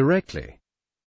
correctly.